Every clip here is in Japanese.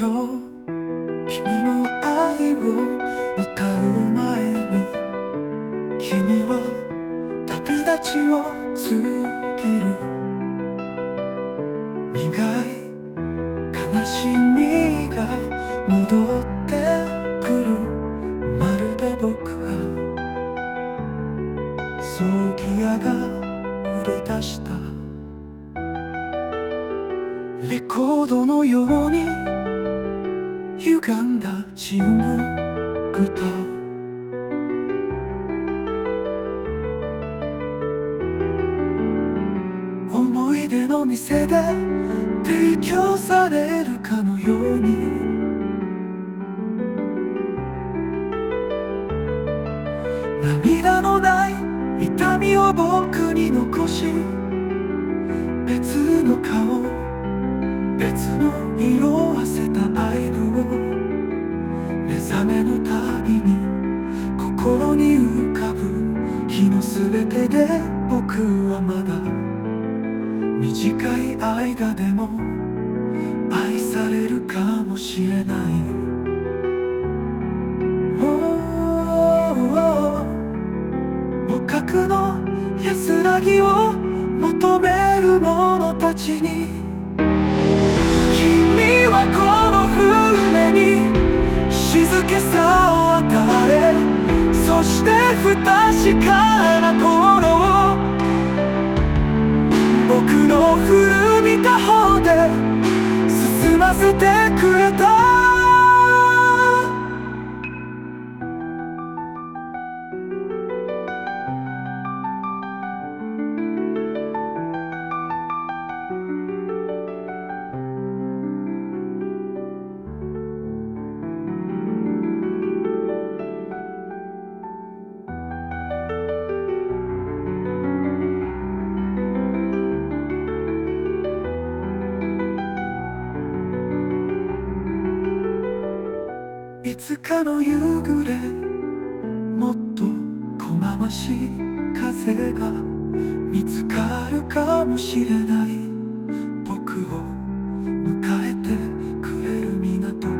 よ君の愛を歌う前に君は旅立ちを過ぎる苦い悲しみが戻ってくるまるで僕は葬儀屋が売り出したレコードのように歪んだチーム歌思い出の店で提供されるかのように。涙のない痛みを僕に残し。別の顔別の色あせた。全てで僕はまだ短い間でも愛されるかもしれない。互角の安らぎを求める者たちに不確かな頃僕の古びた方で進ませてくれたつかの夕暮れもっとこまましい風が見つかるかもしれない。僕を迎えてくれる港か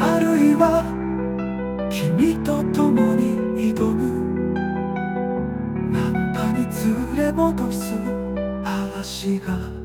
あるいは君と共に挑む。ナンパに連れ戻す嵐が。